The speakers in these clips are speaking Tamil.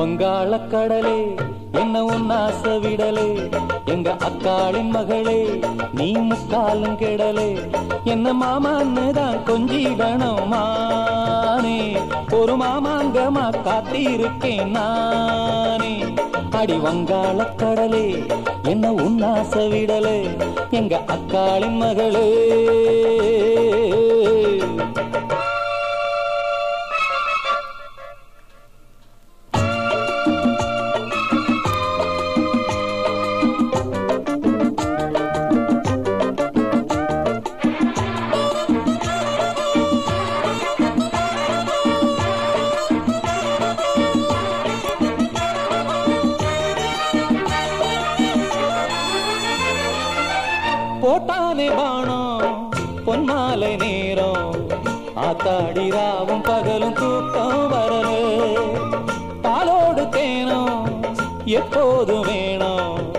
வங்காள கடலே என்ன உன்னாச விடலே எங்க அக்காளின் மகளே நீ முக்காலும் கெடலே. என்ன மாமான்னு தான் கொஞ்சிடணும் மானே ஒரு மாமாங்கமா காத்திருக்கேன் நானே. அடி வங்காள கடலே என்ன உன்னாச விடலே எங்க அக்காளின் மகளே. போட்டானே பாணம் பொன்மாலை நேரம். ஆத்தாடி ராவும் பகலும் தூக்கம் வரல. பாலோடு தேனம் எப்போது வேணும்.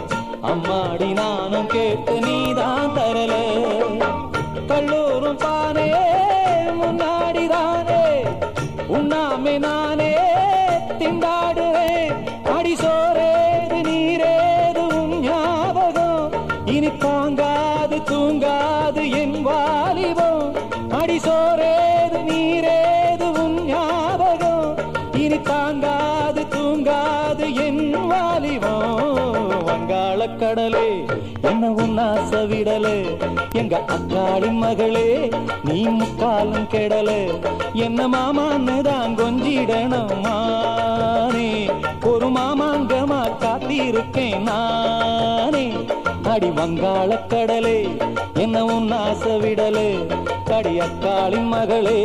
அம்மாடி நானும் கேட்டு நீதான் தரல. கல்லூரும் பானே முன்னாடி தானே. உண்ணாமே நானே திண்டாடுவேன் தாங்காது தூங்காது என் வாலிபம் அடிசோரேது நீரேது உன் ஞாபகம் இனி தாங்காது தூங்காது என் வாலிபம் வங்காள கடலே என்ன உன்னாச விடலே? எங்க அக்காளி மகளே நீ முக்காலும் கெடலே. என்ன மாமான்னு தான் கொஞ்சிடணும் மானே. ஒரு மாமாங்கமா காத்திருக்கேன் நான். அடி வங்காள கடலே என்ன உன் ஆசை விடலே கடியக்காளின் மகளே.